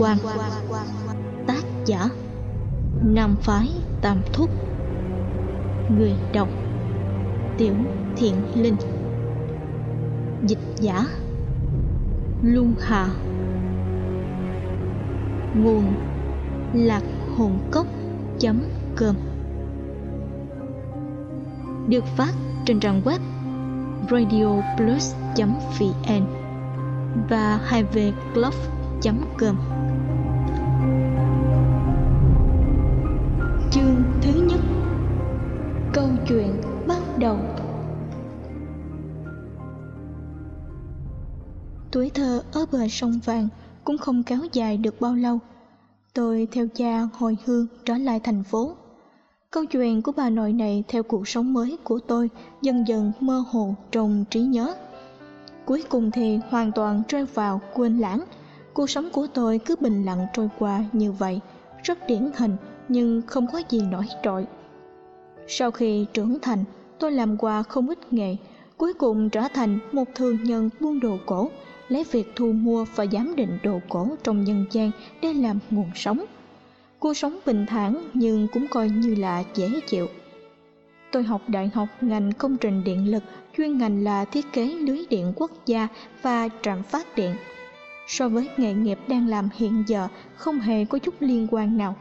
quan. Tác giả, Nam Phái Tam Thúc. Người đọc, Tiểu Thiện Linh. Dịch giả, Luân Hà. Nguồn, Lạc hồn cốc.com Được phát trên trang web radioplus.vn và 2vclub.com chuyện bắt đầu Tuổi thơ ở bờ sông vàng cũng không kéo dài được bao lâu. Tôi theo cha hồi hương trở lại thành phố. Câu chuyện của bà nội này theo cuộc sống mới của tôi dần dần mơ hồ trong trí nhớ. Cuối cùng thì hoàn toàn rơi vào quên lãng. Cuộc sống của tôi cứ bình lặng trôi qua như vậy, rất điển hình nhưng không có gì nổi trội. Sau khi trưởng thành, tôi làm qua không ít nghề, cuối cùng trở thành một thương nhân buôn đồ cổ, lấy việc thu mua và giám định đồ cổ trong nhân gian để làm nguồn sống. Cuộc sống bình thản nhưng cũng coi như là dễ chịu. Tôi học đại học ngành công trình điện lực, chuyên ngành là thiết kế lưới điện quốc gia và trạm phát điện. So với nghề nghiệp đang làm hiện giờ không hề có chút liên quan nào.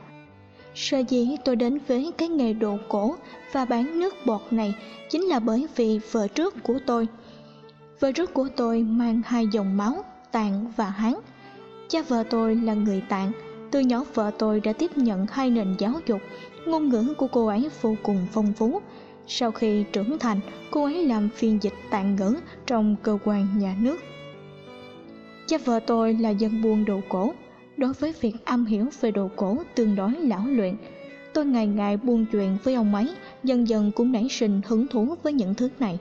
Sở dĩ tôi đến với cái nghề đồ cổ và bán nước bọt này chính là bởi vì vợ trước của tôi. Vợ trước của tôi mang hai dòng máu, Tạng và Hán. Cha vợ tôi là người Tạng, từ nhỏ vợ tôi đã tiếp nhận hai nền giáo dục, ngôn ngữ của cô ấy vô cùng phong phú. Sau khi trưởng thành, cô ấy làm phiên dịch tạng ngữ trong cơ quan nhà nước. Cha vợ tôi là dân buôn đồ cổ, đối với việc am hiểu về đồ cổ tương đối lão luyện. Tôi ngày ngày buôn chuyện với ông ấy, dần dần cũng nảy sinh hứng thú với những thứ này.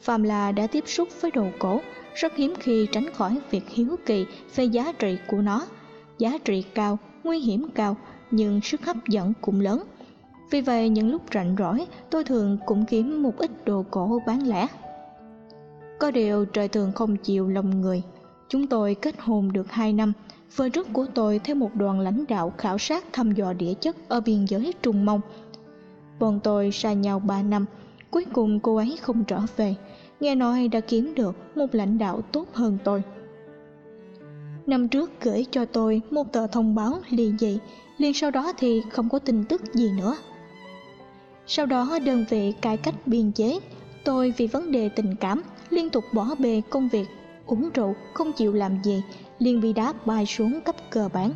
Phạm là đã tiếp xúc với đồ cổ, rất hiếm khi tránh khỏi việc hiếu kỳ về giá trị của nó. Giá trị cao, nguy hiểm cao, nhưng sức hấp dẫn cũng lớn. Vì vậy những lúc rảnh rỗi tôi thường cũng kiếm một ít đồ cổ bán lẻ. Có điều trời thường không chịu lòng người. Chúng tôi kết hôn được hai năm, vợ trước của tôi theo một đoàn lãnh đạo khảo sát thăm dò địa chất ở biên giới Trung Mông. Bọn tôi xa nhau 3 năm, cuối cùng cô ấy không trở về, nghe nói đã kiếm được một lãnh đạo tốt hơn tôi. Năm trước gửi cho tôi một tờ thông báo ly dị, liền sau đó thì không có tin tức gì nữa. Sau đó đơn vị cải cách biên chế, tôi vì vấn đề tình cảm liên tục bỏ bê công việc, uống rượu, không chịu làm gì, liền bị đá bay xuống cấp cơ bản.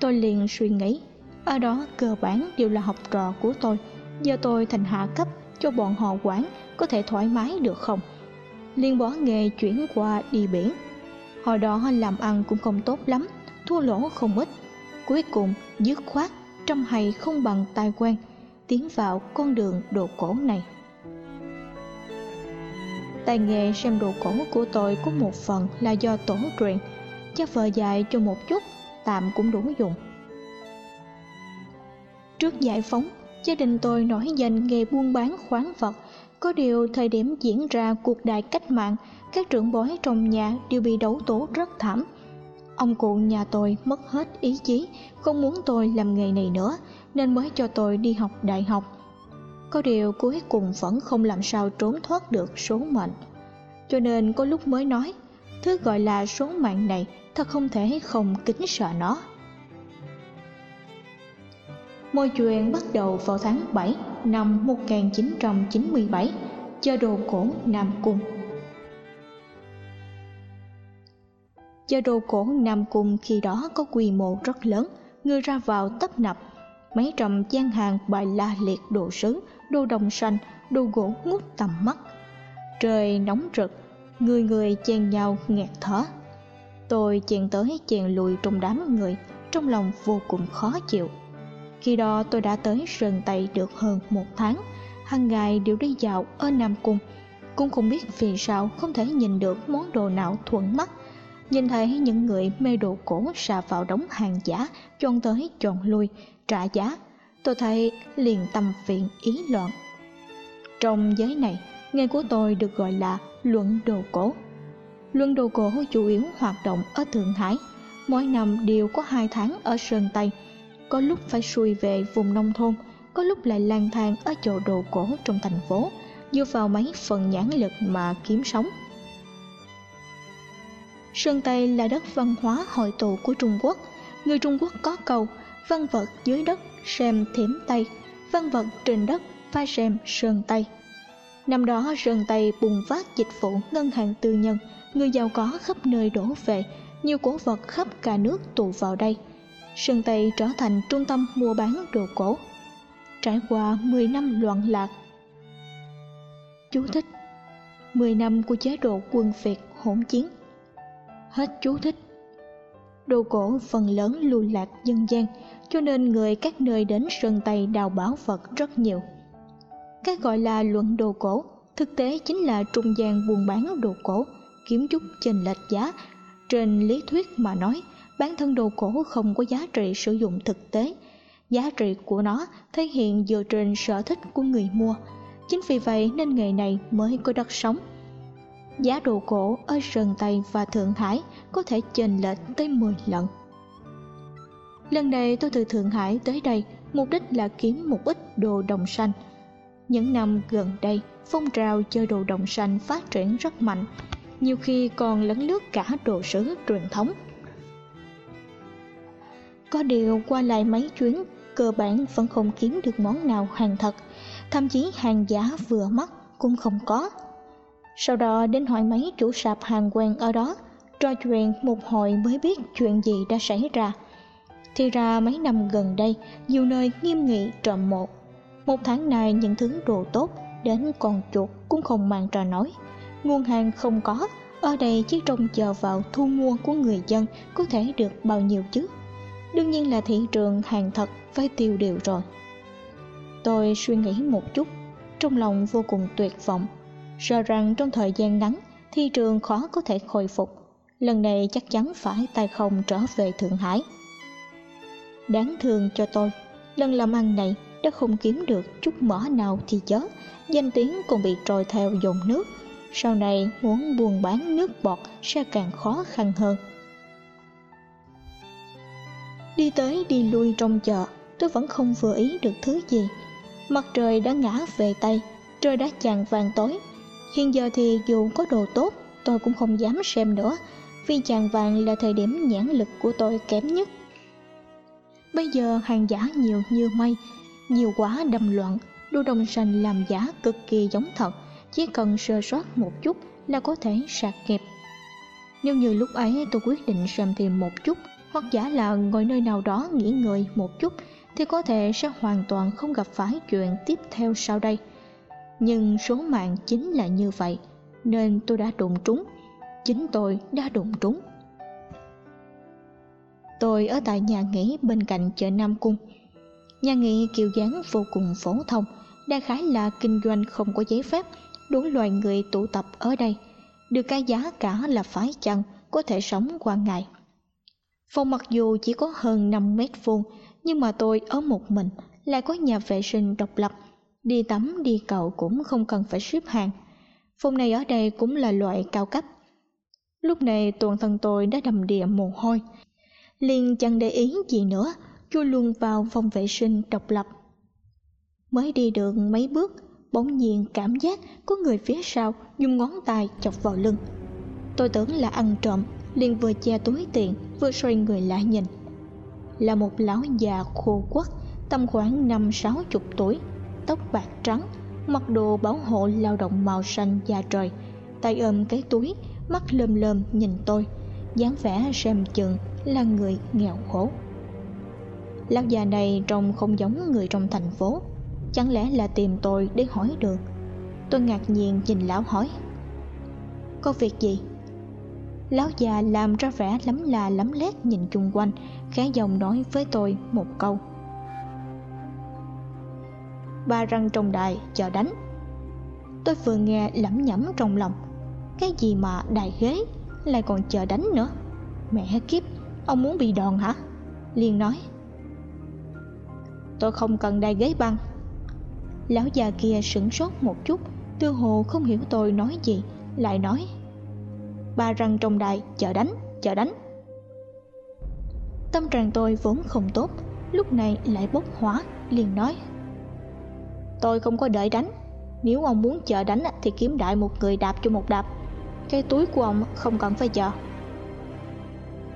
Tôi liền suy nghĩ, ở đó cơ bản đều là học trò của tôi, giờ tôi thành hạ cấp cho bọn họ quản có thể thoải mái được không? Liền bỏ nghề chuyển qua đi biển. Hồi đó làm ăn cũng không tốt lắm, thua lỗ không ít. Cuối cùng dứt khoát, trong hay không bằng tài quen, tiến vào con đường đồ cổ này. Tài nghề xem đồ cổ của tôi có một phần là do tổ truyền, chắc vợ dạy cho một chút, tạm cũng đủ dùng. Trước giải phóng, gia đình tôi nổi danh nghề buôn bán khoáng vật, có điều thời điểm diễn ra cuộc đại cách mạng, các trưởng bối trong nhà đều bị đấu tố rất thảm. Ông cụ nhà tôi mất hết ý chí, không muốn tôi làm nghề này nữa, nên mới cho tôi đi học đại học. Có điều cuối cùng vẫn không làm sao trốn thoát được số mệnh. Cho nên có lúc mới nói, thứ gọi là số mạng này thật không thể không kính sợ nó. Môi chuyện bắt đầu vào tháng 7 năm 1997, chợ đồ cổ Nam Cung. Chợ đồ cổ Nam Cung khi đó có quy mô rất lớn, người ra vào tấp nập mấy trăm gian hàng bài la liệt đồ sứ, đồ đồng xanh, đồ gỗ ngút tầm mắt. Trời nóng rực, người người chen nhau nghẹt thở. Tôi chèn tới chèn lùi trong đám người, trong lòng vô cùng khó chịu. Khi đó tôi đã tới rừng Tây được hơn một tháng, hàng ngày đều đi dạo ở Nam Cung. Cũng không biết vì sao không thể nhìn được món đồ nào thuận mắt. Nhìn thấy những người mê đồ cổ xà vào đống hàng giả, chọn tới chọn lui, trả giá, tôi thấy liền tâm phiền ý loạn. Trong giới này, nghề của tôi được gọi là luận đồ cổ luân đồ cổ chủ yếu hoạt động ở Thượng Hải. mỗi năm đều có hai tháng ở Sơn Tây, có lúc phải xuôi về vùng nông thôn, có lúc lại lang thang ở chỗ đồ cổ trong thành phố, dựa vào mấy phần nhãn lực mà kiếm sống. Sơn Tây là đất văn hóa hội tụ của Trung Quốc. Người Trung Quốc có câu văn vật dưới đất xem thiểm Tây, văn vật trên đất phải xem Sơn Tây. Năm đó Sơn Tây bùng phát dịch vụ ngân hàng tư nhân, người giàu có khắp nơi đổ về, nhiều cổ vật khắp cả nước tụ vào đây. Sơn Tây trở thành trung tâm mua bán đồ cổ. Trải qua 10 năm loạn lạc. Chú thích 10 năm của chế độ quân Việt hỗn chiến Hết chú thích Đồ cổ phần lớn lưu lạc dân gian cho nên người các nơi đến Sơn Tây đào bảo vật rất nhiều. Cái gọi là luận đồ cổ thực tế chính là trung gian buôn bán đồ cổ, kiếm chút chênh lệch giá. Trên lý thuyết mà nói, bản thân đồ cổ không có giá trị sử dụng thực tế. Giá trị của nó thể hiện dựa trên sở thích của người mua. Chính vì vậy nên nghề này mới có đất sống. Giá đồ cổ ở Sơn Tây và Thượng Hải có thể chênh lệch tới 10 lần. Lần này tôi từ Thượng Hải tới đây mục đích là kiếm một ít đồ đồng xanh. Những năm gần đây, phong trào chơi đồ đồng xanh phát triển rất mạnh, nhiều khi còn lấn lướt cả đồ sứ truyền thống. Có điều qua lại mấy chuyến, cơ bản vẫn không kiếm được món nào hàng thật, thậm chí hàng giả vừa mắt cũng không có. Sau đó đến hỏi mấy chủ sạp hàng quen ở đó, trò chuyện một hồi mới biết chuyện gì đã xảy ra. Thì ra mấy năm gần đây, nhiều nơi nghiêm nghị trộm một. Một tháng này những thứ đồ tốt, đến con chuột cũng không mang ra nói. Nguồn hàng không có, ở đây chỉ trông chờ vào thu mua của người dân có thể được bao nhiêu chứ. Đương nhiên là thị trường hàng thật phải tiêu điều rồi. Tôi suy nghĩ một chút, trong lòng vô cùng tuyệt vọng. Sợ rằng trong thời gian ngắn, thị trường khó có thể khôi phục. Lần này chắc chắn phải tay không trở về Thượng Hải. Đáng thương cho tôi, lần làm ăn này đã không kiếm được chút mỡ nào thì chớ, danh tiếng còn bị trôi theo dòng nước. Sau này muốn buôn bán nước bọt sẽ càng khó khăn hơn. Đi tới đi lui trong chợ, tôi vẫn không vừa ý được thứ gì. Mặt trời đã ngã về Tây, trời đã chàng vàng tối. Hiện giờ thì dù có đồ tốt, tôi cũng không dám xem nữa, vì chàng vàng là thời điểm nhãn lực của tôi kém nhất. Bây giờ hàng giả nhiều như mây, nhiều quá đầm loạn, đồ đồng xanh làm giả cực kỳ giống thật, chỉ cần sơ soát một chút là có thể sạc kẹp. Nếu như lúc ấy tôi quyết định xem tìm một chút, hoặc giả là ngồi nơi nào đó nghỉ ngơi một chút, thì có thể sẽ hoàn toàn không gặp phải chuyện tiếp theo sau đây. Nhưng số mạng chính là như vậy, nên tôi đã đụng trúng. Chính tôi đã đụng trúng. Tôi ở tại nhà nghỉ bên cạnh chợ Nam Cung. Nhà nghỉ kiểu dáng vô cùng phổ thông, đại khái là kinh doanh không có giấy phép, đủ loài người tụ tập ở đây. Được cái giá cả là phải chăng, có thể sống qua ngày. Phòng mặc dù chỉ có hơn 5 mét vuông, nhưng mà tôi ở một mình, lại có nhà vệ sinh độc lập. Đi tắm đi cầu cũng không cần phải xếp hàng. Phòng này ở đây cũng là loại cao cấp. Lúc này toàn thân tôi đã đầm đìa mồ hôi, liền chẳng để ý gì nữa chui luôn vào phòng vệ sinh độc lập mới đi được mấy bước bỗng nhiên cảm giác có người phía sau dùng ngón tay chọc vào lưng. Tôi tưởng là ăn trộm, liền vừa che túi tiền, vừa xoay người lại nhìn. Là một lão già khô quắt, tầm khoảng năm sáu chục tuổi, tóc bạc trắng, mặc đồ bảo hộ lao động màu xanh da trời. Tay ôm cái túi, mắt lơm lơm nhìn tôi, dáng vẻ xem chừng là người nghèo khổ. Lão già này trông không giống người trong thành phố chẳng lẽ là tìm tôi để hỏi đường tôi ngạc nhiên nhìn lão hỏi. Có việc gì? Lão già làm ra vẻ lắm là lắm lét nhìn chung quanh, khẽ giọng nói với tôi một câu. Ba răng trong đài, chờ đánh. Tôi vừa nghe lẩm nhẩm trong lòng. Cái gì mà đài ghế, lại còn chờ đánh nữa? Mẹ kiếp, ông muốn bị đòn hả? Liền nói. Tôi không cần đai ghế băng lão già kia sửng sốt một chút tư hồ không hiểu tôi nói gì, lại nói, ba răng trong đài chờ đánh chờ đánh. Tâm trạng tôi vốn không tốt, Lúc này lại bốc hỏa, liền nói, Tôi không có đợi đánh, Nếu ông muốn chờ đánh thì kiếm đại một người đạp cho một đạp, Cái túi của ông không cần phải chờ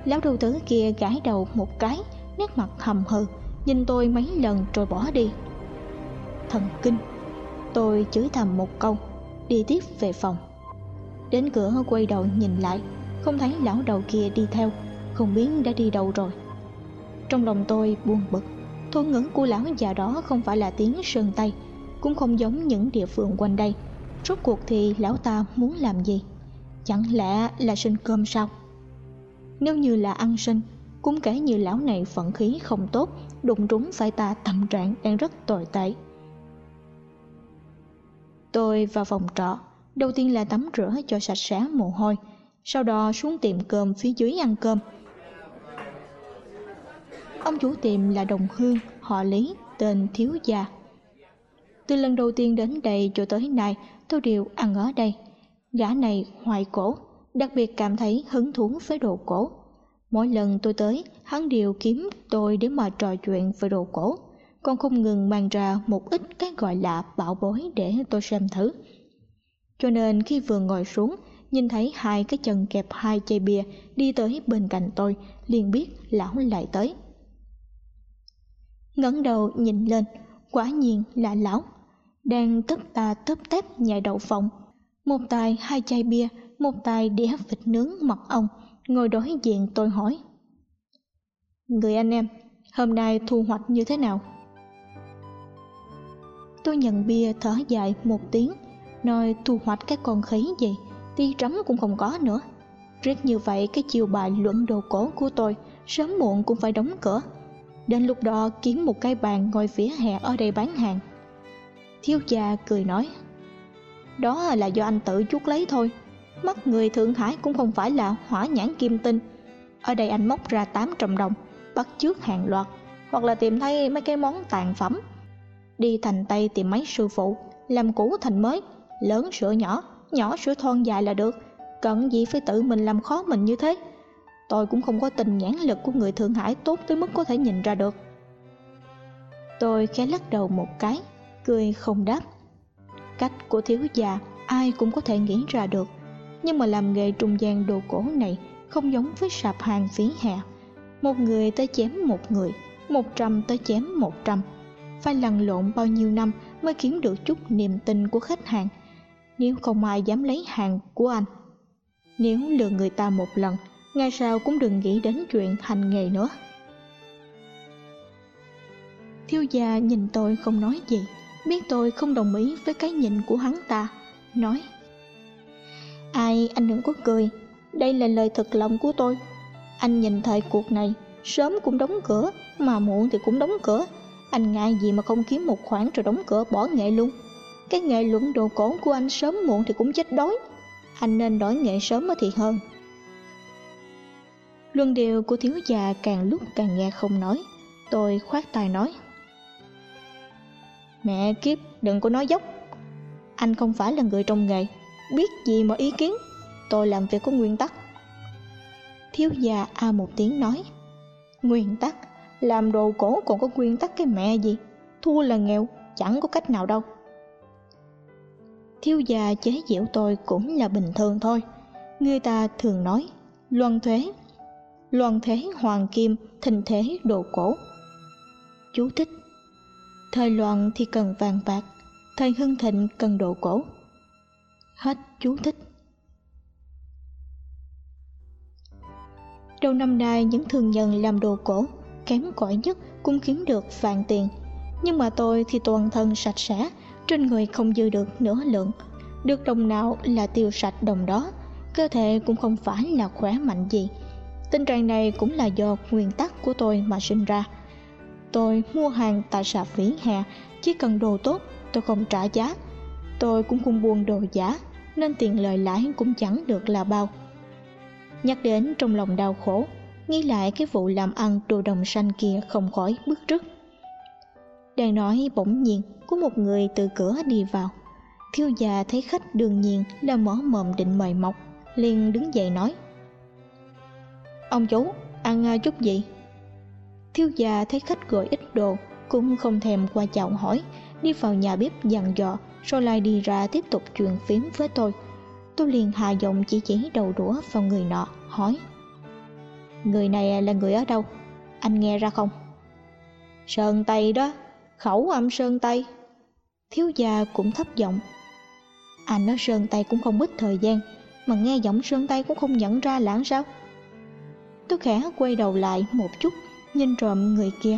Lão đầu tử kia gãi đầu một cái, Nét mặt hầm hừ, Nhìn tôi mấy lần rồi bỏ đi. Thần kinh. Tôi chửi thầm một câu, Đi tiếp về phòng. Đến cửa, quay đầu nhìn lại, Không thấy lão đầu kia đi theo, Không biết đã đi đâu rồi. Trong lòng tôi buồn bực Thôn ngữ của lão già đó không phải là tiếng sơn Tây, Cũng không giống những địa phương quanh đây. Rốt cuộc thì lão ta muốn làm gì? Chẳng lẽ là sinh cơm sao? Nếu như là ăn sinh, Cũng kể như lão này phận khí không tốt, Đụng trúng phải ta tâm trạng đang rất tồi tệ. Tôi vào phòng trọ. Đầu tiên là tắm rửa cho sạch sẽ mồ hôi. Sau đó xuống tiệm cơm phía dưới ăn cơm. Ông chủ tiệm là đồng hương, họ Lý, tên Thiếu Gia. Từ lần đầu tiên đến đây cho tới nay tôi đều ăn ở đây. Gã này hoài cổ, đặc biệt cảm thấy hứng thú với đồ cổ. Mỗi lần tôi tới, hắn đều kiếm tôi để mà trò chuyện về đồ cổ con không ngừng mang ra một ít cái gọi là bảo bối để tôi xem thử. Cho nên khi vừa ngồi xuống, nhìn thấy hai cái chân kẹp hai chai bia đi tới bên cạnh tôi, liền biết lão lại tới. Ngẩng đầu nhìn lên, quả nhiên là lão. Đang tất ta tấp tép nhảy đậu phộng. Một tay hai chai bia, một tay đĩa vịt nướng mật ong, ngồi đối diện tôi hỏi. Người anh em, hôm nay thu hoạch như thế nào? Tôi nhận bia thở dài một tiếng. Nơi thu hoạch cái con khỉ gì ti rắm cũng không có nữa. Riết như vậy, cái chiều bài luận đồ cổ của tôi sớm muộn cũng phải đóng cửa. Đến lúc đó, kiếm một cái bàn ngồi phía hè ở đây bán hàng. Thiếu gia cười nói, đó là do anh tự chuốt lấy thôi. Mất người thượng hải cũng không phải là hỏa nhãn kim tinh. Ở đây anh móc ra tám trăm đồng, bắt trước hàng loạt, hoặc là tìm thấy mấy cái món tàn phẩm đi thành tây tìm mấy sư phụ, làm cũ thành mới, lớn sửa nhỏ nhỏ sửa thon dài là được. Cần gì phải tự mình làm khó mình như thế? Tôi cũng không có tình nhãn lực của người thượng hải tốt tới mức có thể nhìn ra được. Tôi khẽ lắc đầu một cái, cười không đáp. Cách của thiếu già ai cũng có thể nghĩ ra được. Nhưng mà làm nghề trung gian đồ cổ này không giống với sạp hàng phí hè. Một người tới chém một người, một trăm tới chém một trăm phải lăn lộn bao nhiêu năm mới kiếm được chút niềm tin của khách hàng? Nếu không ai dám lấy hàng của anh, nếu lừa người ta một lần ngày sau cũng đừng nghĩ đến chuyện hành nghề nữa. Thiếu gia nhìn tôi không nói gì, biết tôi không đồng ý với cái nhìn của hắn ta, nói, ai, anh đừng có cười, đây là lời thật lòng của tôi. Anh nhìn thời cuộc này, sớm cũng đóng cửa, mà muộn thì cũng đóng cửa anh ngại gì mà không kiếm một khoản rồi đóng cửa bỏ nghệ luôn. Cái nghề luận đồ cổ của anh sớm muộn thì cũng chết đói. Anh nên đổi nghệ sớm thì hơn. Luân điều của thiếu già càng lúc càng nghe không nói. Tôi khoát tay nói, mẹ kiếp, đừng có nói dốc. Anh không phải là người trong nghề. Biết gì mà ý kiến. Tôi làm việc có nguyên tắc. Thiếu già a một tiếng nói, nguyên tắc làm đồ cổ còn có nguyên tắc cái mẹ gì? Thua là nghèo, chẳng có cách nào đâu. Thiếu gia chế giễu tôi cũng là bình thường thôi. Người ta thường nói, loan thuế loan thế hoàng kim thình thế đồ cổ. Chú thích, thời loạn thì cần vàng bạc, thời hưng thịnh cần đồ cổ. Hết chú thích. Đầu năm nay, những thương nhân làm đồ cổ kém cỏi nhất cũng kiếm được vàng tiền. Nhưng mà tôi thì toàn thân sạch sẽ, trên người không dư được nửa lượng. Được đồng nào là tiêu sạch đồng đó, cơ thể cũng không phải là khỏe mạnh gì. Tình trạng này cũng là do nguyên tắc của tôi mà sinh ra. Tôi mua hàng tại sạp vỉa hè, chỉ cần đồ tốt, tôi không trả giá. Tôi cũng không buôn đồ giả, nên tiền lời lãi cũng chẳng được là bao. Nhắc đến trong lòng đau khổ nghĩ lại cái vụ làm ăn đồ đồng xanh kia không khỏi bức rứt. Đang nói bỗng nhiên, có một người từ cửa đi vào. Thiếu già thấy khách đương nhiên là mở mồm định mời mọc, liền đứng dậy nói. Ông chú, ăn à, chút gì? Thiếu gia thấy khách gọi ít đồ, Cũng không thèm qua chào hỏi, Đi vào nhà bếp dặn dò Rồi lại đi ra tiếp tục chuyện phím với tôi. Tôi liền hạ giọng chỉ chỉ đầu đũa vào người nọ, Hỏi. Người này à, là người ở đâu? Anh nghe ra không? Sơn Tây đó, Khẩu âm Sơn Tây. Thiếu gia cũng thấp giọng. Anh nói Sơn Tây cũng không ít thời gian, Mà nghe giọng Sơn Tây cũng không nhận ra lãng sao? Tôi khẽ quay đầu lại một chút, Nhìn trộm người kia.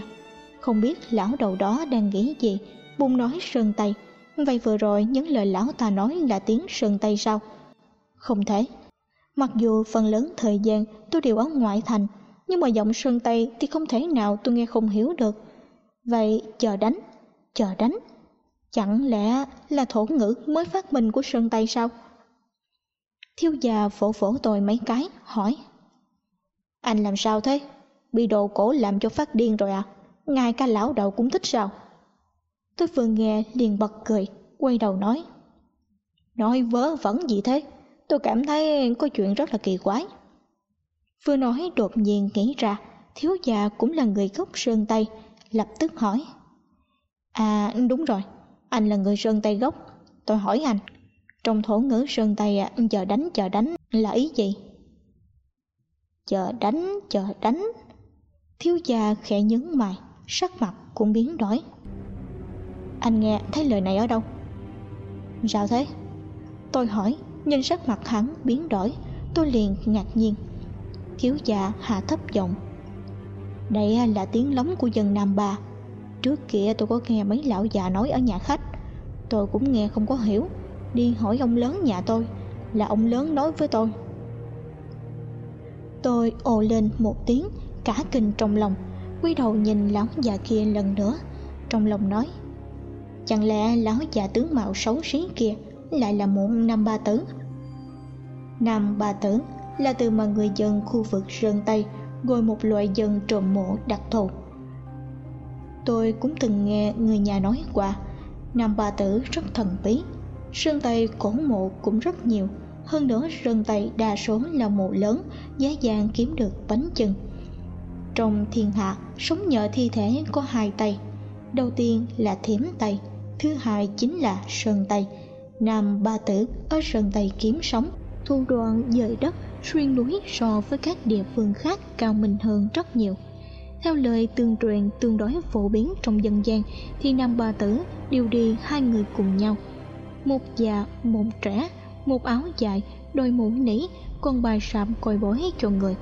Không biết lão đầu đó đang nghĩ gì Bung nói Sơn Tây. Vậy vừa rồi những lời lão ta nói là tiếng Sơn Tây sao? Không thể. Mặc dù phần lớn thời gian tôi đều ở ngoại thành Nhưng mà giọng Sơn Tây thì không thể nào tôi nghe không hiểu được Vậy chờ đánh, chờ đánh Chẳng lẽ là thổ ngữ mới phát minh của Sơn Tây sao? Thiếu già phổ phổ tôi mấy cái, hỏi Anh làm sao thế? Bị đồ cổ làm cho phát điên rồi à? Ngay cả lão đầu cũng thích sao? Tôi vừa nghe liền bật cười, quay đầu nói Nói vớ vẩn gì thế? Tôi cảm thấy có chuyện rất là kỳ quái Vừa nói đột nhiên nghĩ ra, Thiếu già cũng là người gốc Sơn Tây, Lập tức hỏi À đúng rồi, Anh là người Sơn Tây gốc Tôi hỏi anh, Trong thổ ngữ Sơn Tây à, giờ chờ đánh chờ đánh là ý gì? Chờ đánh chờ đánh Thiếu gia khẽ nhấn mày, Sắc mặt cũng biến đổi Anh nghe, thấy lời này ở đâu? Sao thế? Tôi hỏi Nhìn sắc mặt hắn biến đổi, Tôi liền ngạc nhiên. Thiếu gia hạ thấp giọng. Đây là tiếng lóng của dân Nam Ba. Trước kia tôi có nghe mấy lão già nói ở nhà khách. Tôi cũng nghe không có hiểu. Đi hỏi ông lớn nhà tôi, Là ông lớn nói với tôi. Tôi ồ lên một tiếng, Cả kinh trong lòng Quy đầu nhìn lão già kia lần nữa. Trong lòng nói, Chẳng lẽ lão già tướng mạo xấu xí kia lại là một nam ba tử Nam ba tử Là từ mà người dân khu vực Sơn Tây Gọi một loại dân trộm mộ đặc thù. Tôi cũng từng nghe người nhà nói qua Nam ba tử rất thần bí, Sơn Tây cổ mộ cũng rất nhiều. Hơn nữa Sơn Tây đa số là mộ lớn Dễ dàng kiếm được bánh chừng Trong thiên hạ, Sống nhờ thi thể có hai tay, Đầu tiên là thiểm Tây, Thứ hai chính là Sơn Tây. Nam ba tử ở sân Tây kiếm sống Thu đoạn dời đất, xuyên núi so với các địa phương khác cao minh hơn rất nhiều. Theo lời tương truyền, tương đối phổ biến trong dân gian, thì nam ba tử đều đi hai người cùng nhau. Một già, một trẻ, một áo dài, đôi mũ nỉ, con bài sạm coi bói cho người.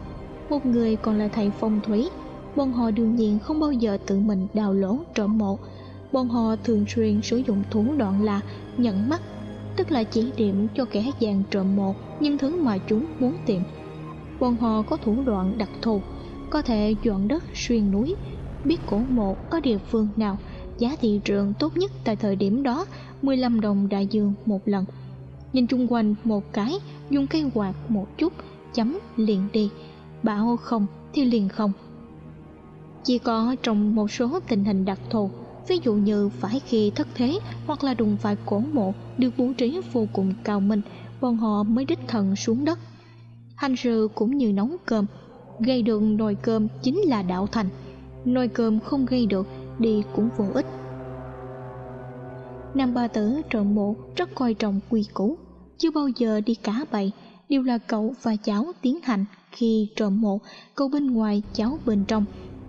Một người còn là thầy phong thủy. Bọn họ đương nhiên không bao giờ tự mình đào lỗ trộm mộ. Bọn họ thường xuyên sử dụng thủ đoạn là nhận mắt tức là chỉ điểm cho kẻ gian trộm mộ những thứ mà chúng muốn tìm. Bọn họ có thủ đoạn đặc thù, có thể dọn đất, xuyên núi, biết cổ mộ ở địa phương nào. Giá thị trường tốt nhất tại thời điểm đó 15 đồng đại dương một lần. Nhìn chung quanh một cái, dùng cây quạt một chút, chấm liền đi. Bảo không thì liền không. Chỉ có trong một số tình hình đặc thù ví dụ như phải khi thất thế hoặc là đùng phải cổ mộ được bố trí vô cùng cao minh, bọn họ mới đích thần xuống đất. Hành sự cũng như nấu cơm. Gây được nồi cơm chính là đạo thành. Nồi cơm không gây được đi cũng vô ích. Nam ba tử trộm mộ rất coi trọng quy củ. Chưa bao giờ đi cả bậy đều là cậu và cháu tiến hành. Khi trộm mộ, cậu bên ngoài, cháu bên trong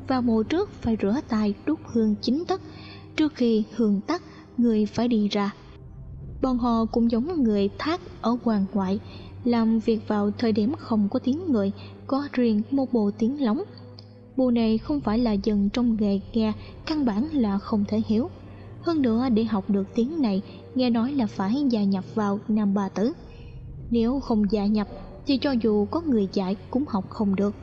vào mộ trước phải rửa tay đốt hương chính tất trước khi hương tắt, người phải đi ra. Bọn họ cũng giống người thác ở hoàng ngoại, làm việc vào thời điểm không có tiếng người, có riêng một bộ tiếng lóng. Bộ này không phải là dần trong nghề nghe, căn bản là không thể hiểu. Hơn nữa, để học được tiếng này, nghe nói là phải gia nhập vào nam ba tử nếu không gia nhập, thì cho dù có người dạy cũng học không được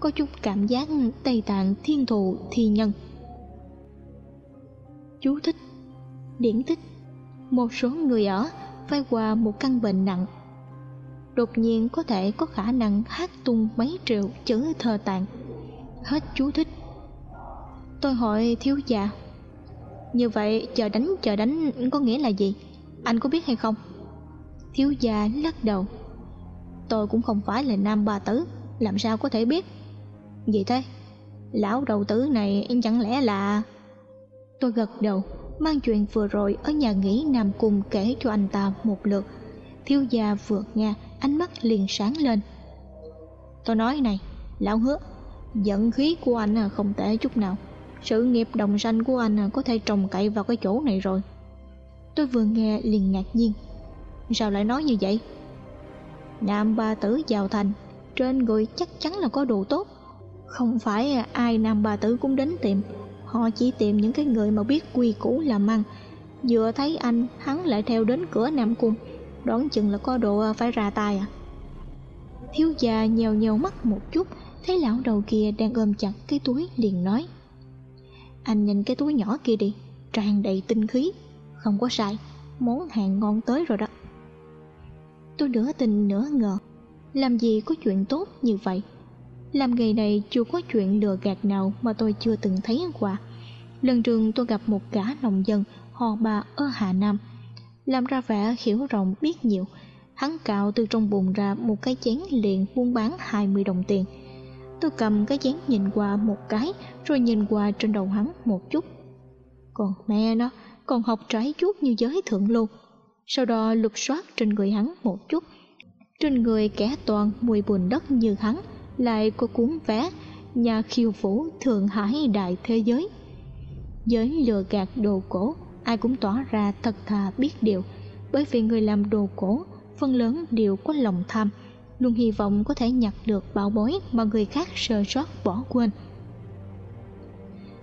có chút cảm giác tây tạng thiên thù thi nhân. Chú thích. Điển tích. Một số người ở phải qua một căn bệnh nặng. Đột nhiên có thể có khả năng hát tung mấy triệu chữ thơ tạng. Hết chú thích. Tôi hỏi thiếu gia. Như vậy, chờ đánh chờ đánh có nghĩa là gì? Anh có biết hay không? Thiếu gia lắc đầu. Tôi cũng không phải là nam bà tứ làm sao có thể biết? Gì thế Lão đầu tử này chẳng lẽ là... Tôi gật đầu, mang chuyện vừa rồi ở nhà nghỉ Nam Cung kể cho anh ta một lượt. Thiếu gia vừa nghe, ánh mắt liền sáng lên. Tôi nói này, lão hứa, giận khí của anh à không tệ chút nào. Sự nghiệp đồng sanh của anh à có thể trồng cậy vào cái chỗ này rồi. Tôi vừa nghe liền ngạc nhiên. Sao lại nói như vậy? Nam ba tử vào thành, trên người chắc chắn là có đồ tốt. Không phải à, ai nam bà tử cũng đến tìm, họ chỉ tìm những cái người mà biết quy củ làm ăn. Vừa thấy anh, hắn lại theo đến cửa Nam Cung, đoán chừng là có đồ à, phải ra tay à. Thiếu gia nhèo nhèo mắt một chút, thấy lão đầu kia đang ôm chặt cái túi liền nói. Anh nhìn cái túi nhỏ kia đi, tràn đầy tinh khí, không có sai, món hàng ngon tới rồi đó. Tôi nửa tin nửa ngờ, làm gì có chuyện tốt như vậy? Làm nghề này chưa có chuyện lừa gạt nào mà tôi chưa từng thấy qua. Lần trường tôi gặp một gã nông dân họ bà ở Hà Nam, làm ra vẻ hiểu rộng biết nhiều. Hắn cạo từ trong bùn ra một cái chén liền buôn bán 20 đồng tiền. Tôi cầm cái chén nhìn qua một cái rồi nhìn qua trên đầu hắn một chút. Còn mẹ nó, còn học trái chút như giới thượng lưu. Sau đó lục soát trên người hắn một chút. Trên người kẻ toàn mùi bùn đất như hắn lại có cuốn vé nhà khiêu vũ Thượng Hải đại thế giới. Giới lừa gạt đồ cổ, ai cũng tỏ ra thật thà biết điều, bởi vì người làm đồ cổ phần lớn đều có lòng tham, luôn hy vọng có thể nhặt được bảo bối mà người khác sơ sót bỏ quên.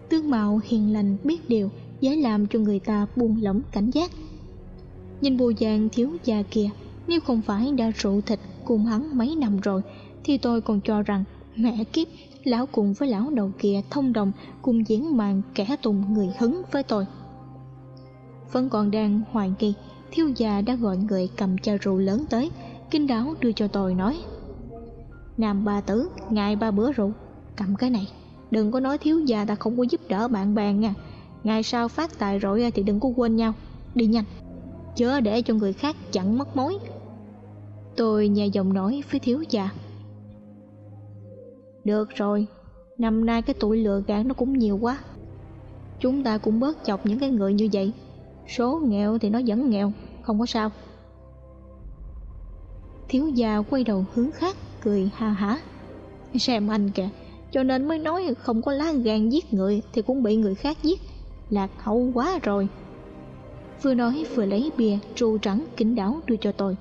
Tướng mạo hiền lành biết điều, dễ làm cho người ta buông lỏng cảnh giác. Nhìn bù dạng thiếu già kia, nếu không phải đã rượu thịt cùng hắn mấy năm rồi, thì tôi còn cho rằng mẹ kiếp, lão cùng với lão đầu kia thông đồng cùng diễn màn kẻ tùng người hứng với tôi. Vẫn còn đang hoài nghi, thiếu già đã gọi người cầm chai rượu lớn tới kinh đáo đưa cho tôi nói, nam ba tử, ngài ba bữa rượu, cầm cái này, đừng có nói thiếu già ta không có giúp đỡ bạn bè nha. Ngày sau phát tài rồi thì đừng có quên nhau, đi nhanh, chớ để cho người khác chẳng mất mối. Tôi nhẹ giọng nói với thiếu già được rồi, năm nay cái tuổi lừa gạt nó cũng nhiều quá. Chúng ta cũng bớt chọc những cái người như vậy. Số nghèo thì nó vẫn nghèo, không có sao. Thiếu gia quay đầu hướng khác, cười ha hả. Xem anh kìa, cho nên mới nói không có lá gan giết người thì cũng bị người khác giết. Lạc hậu quá rồi. Vừa nói vừa lấy bìa tru trắng kính đáo đưa cho tôi.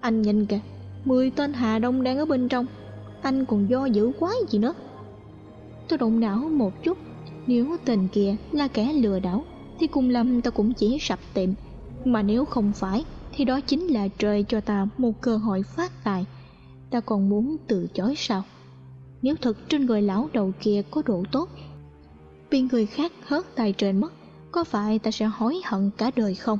Anh nhìn kìa, mười tên Hà Đông đang ở bên trong anh còn do dữ quá gì nữa. Tôi động não một chút, nếu tình kia là kẻ lừa đảo, thì cùng lâm ta cũng chỉ sập tiệm. Mà nếu không phải, thì đó chính là trời cho ta một cơ hội phát tài. Ta còn muốn từ chối sao? Nếu thật trên người lão đầu kia có độ tốt, bị người khác hớt tài trời mất, có phải ta sẽ hối hận cả đời không?